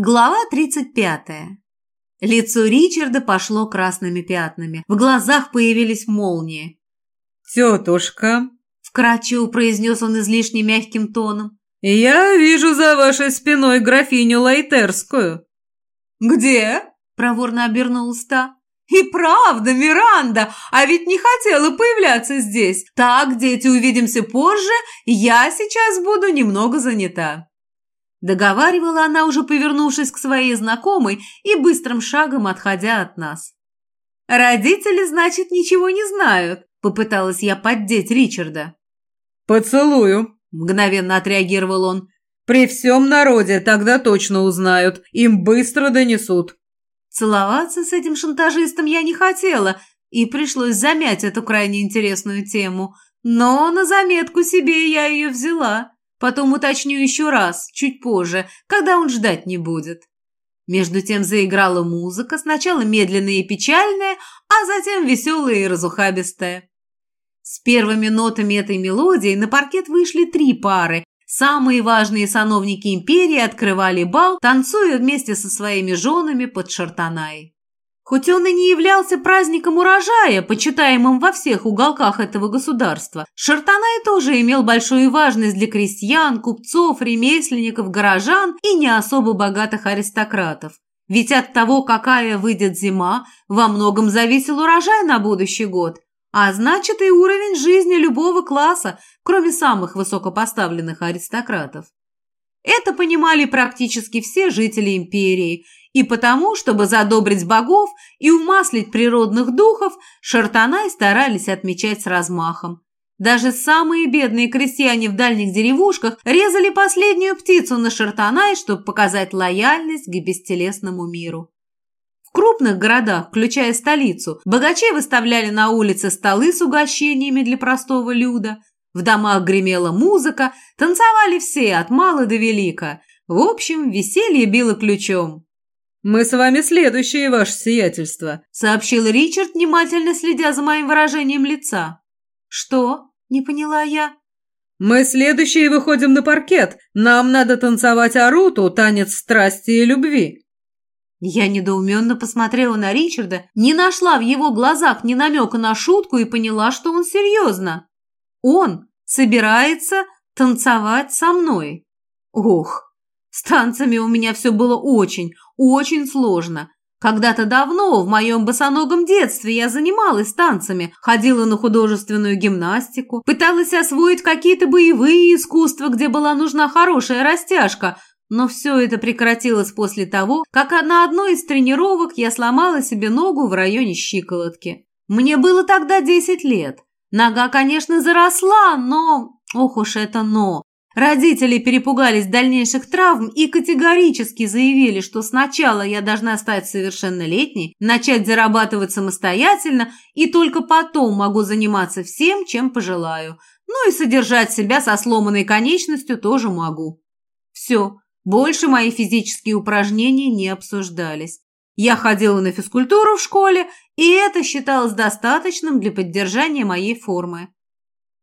Глава 35. Лицо Ричарда пошло красными пятнами. В глазах появились молнии. «Тетушка», – вкратчиво произнес он излишне мягким тоном, – «я вижу за вашей спиной графиню Лайтерскую». «Где?» – проворно обернулась та. «И правда, Миранда, а ведь не хотела появляться здесь. Так, дети, увидимся позже, я сейчас буду немного занята». Договаривала она, уже повернувшись к своей знакомой и быстрым шагом отходя от нас. «Родители, значит, ничего не знают», – попыталась я поддеть Ричарда. «Поцелую», – мгновенно отреагировал он. «При всем народе тогда точно узнают, им быстро донесут». Целоваться с этим шантажистом я не хотела, и пришлось замять эту крайне интересную тему, но на заметку себе я ее взяла. Потом уточню еще раз, чуть позже, когда он ждать не будет. Между тем заиграла музыка, сначала медленная и печальная, а затем веселая и разухабистая. С первыми нотами этой мелодии на паркет вышли три пары. Самые важные сановники империи открывали бал, танцуя вместе со своими женами под шартанай. Хоть он и не являлся праздником урожая, почитаемым во всех уголках этого государства, Шартанай тоже имел большую важность для крестьян, купцов, ремесленников, горожан и не особо богатых аристократов. Ведь от того, какая выйдет зима, во многом зависел урожай на будущий год, а значит и уровень жизни любого класса, кроме самых высокопоставленных аристократов. Это понимали практически все жители империи, и потому, чтобы задобрить богов и умаслить природных духов, Шартанай старались отмечать с размахом. Даже самые бедные крестьяне в дальних деревушках резали последнюю птицу на Шартанай, чтобы показать лояльность к бестелесному миру. В крупных городах, включая столицу, богачи выставляли на улице столы с угощениями для простого люда. В домах гремела музыка, танцевали все, от мала до велика. В общем, веселье било ключом. «Мы с вами следующие, ваше сиятельство», — сообщил Ричард, внимательно следя за моим выражением лица. «Что?» — не поняла я. «Мы следующие выходим на паркет. Нам надо танцевать аруту, танец страсти и любви». Я недоуменно посмотрела на Ричарда, не нашла в его глазах ни намека на шутку и поняла, что он серьезно. Он собирается танцевать со мной. Ох, с танцами у меня все было очень, очень сложно. Когда-то давно, в моем босоногом детстве, я занималась танцами, ходила на художественную гимнастику, пыталась освоить какие-то боевые искусства, где была нужна хорошая растяжка, но все это прекратилось после того, как на одной из тренировок я сломала себе ногу в районе щиколотки. Мне было тогда 10 лет. Нога, конечно, заросла, но... Ох уж это но! Родители перепугались дальнейших травм и категорически заявили, что сначала я должна стать совершеннолетней, начать зарабатывать самостоятельно и только потом могу заниматься всем, чем пожелаю. Ну и содержать себя со сломанной конечностью тоже могу. Все, больше мои физические упражнения не обсуждались. Я ходила на физкультуру в школе, и это считалось достаточным для поддержания моей формы.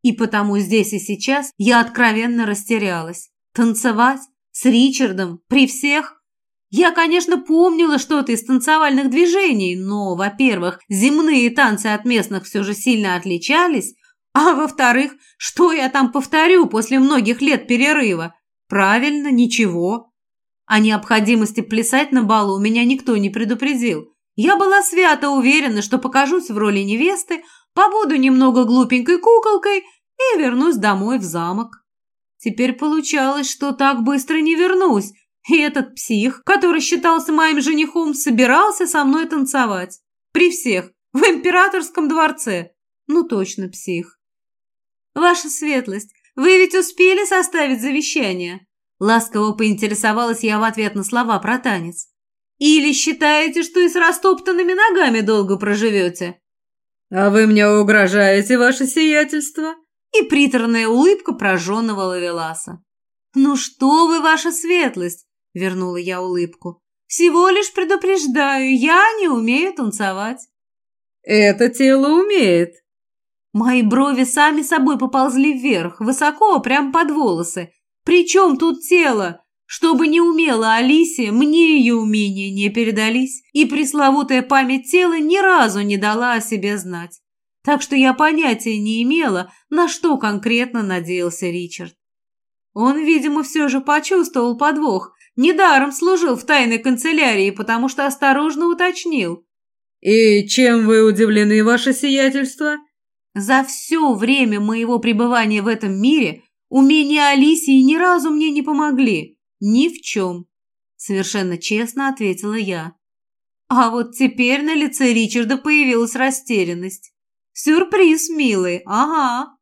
И потому здесь и сейчас я откровенно растерялась. Танцевать? С Ричардом? При всех? Я, конечно, помнила что-то из танцевальных движений, но, во-первых, земные танцы от местных все же сильно отличались, а во-вторых, что я там повторю после многих лет перерыва? Правильно, ничего. О необходимости плясать на балу меня никто не предупредил. Я была свято уверена, что покажусь в роли невесты, побуду немного глупенькой куколкой – и вернусь домой в замок. Теперь получалось, что так быстро не вернусь, и этот псих, который считался моим женихом, собирался со мной танцевать. При всех, в императорском дворце. Ну точно псих. Ваша светлость, вы ведь успели составить завещание? Ласково поинтересовалась я в ответ на слова про танец. Или считаете, что и с растоптанными ногами долго проживете? А вы мне угрожаете, ваше сиятельство? и приторная улыбка прожженного лавеласа. «Ну что вы, ваша светлость!» – вернула я улыбку. «Всего лишь предупреждаю, я не умею танцевать». «Это тело умеет». Мои брови сами собой поползли вверх, высоко, прямо под волосы. «При чем тут тело? Чтобы не умела Алисия, мне ее умения не передались, и пресловутая память тела ни разу не дала о себе знать. Так что я понятия не имела, на что конкретно надеялся Ричард. Он, видимо, все же почувствовал подвох, недаром служил в тайной канцелярии, потому что осторожно уточнил. «И чем вы удивлены, ваше сиятельство?» За все время моего пребывания в этом мире умения Алисии ни разу мне не помогли. Ни в чем. Совершенно честно ответила я. А вот теперь на лице Ричарда появилась растерянность. Сюрприз, милый, ага.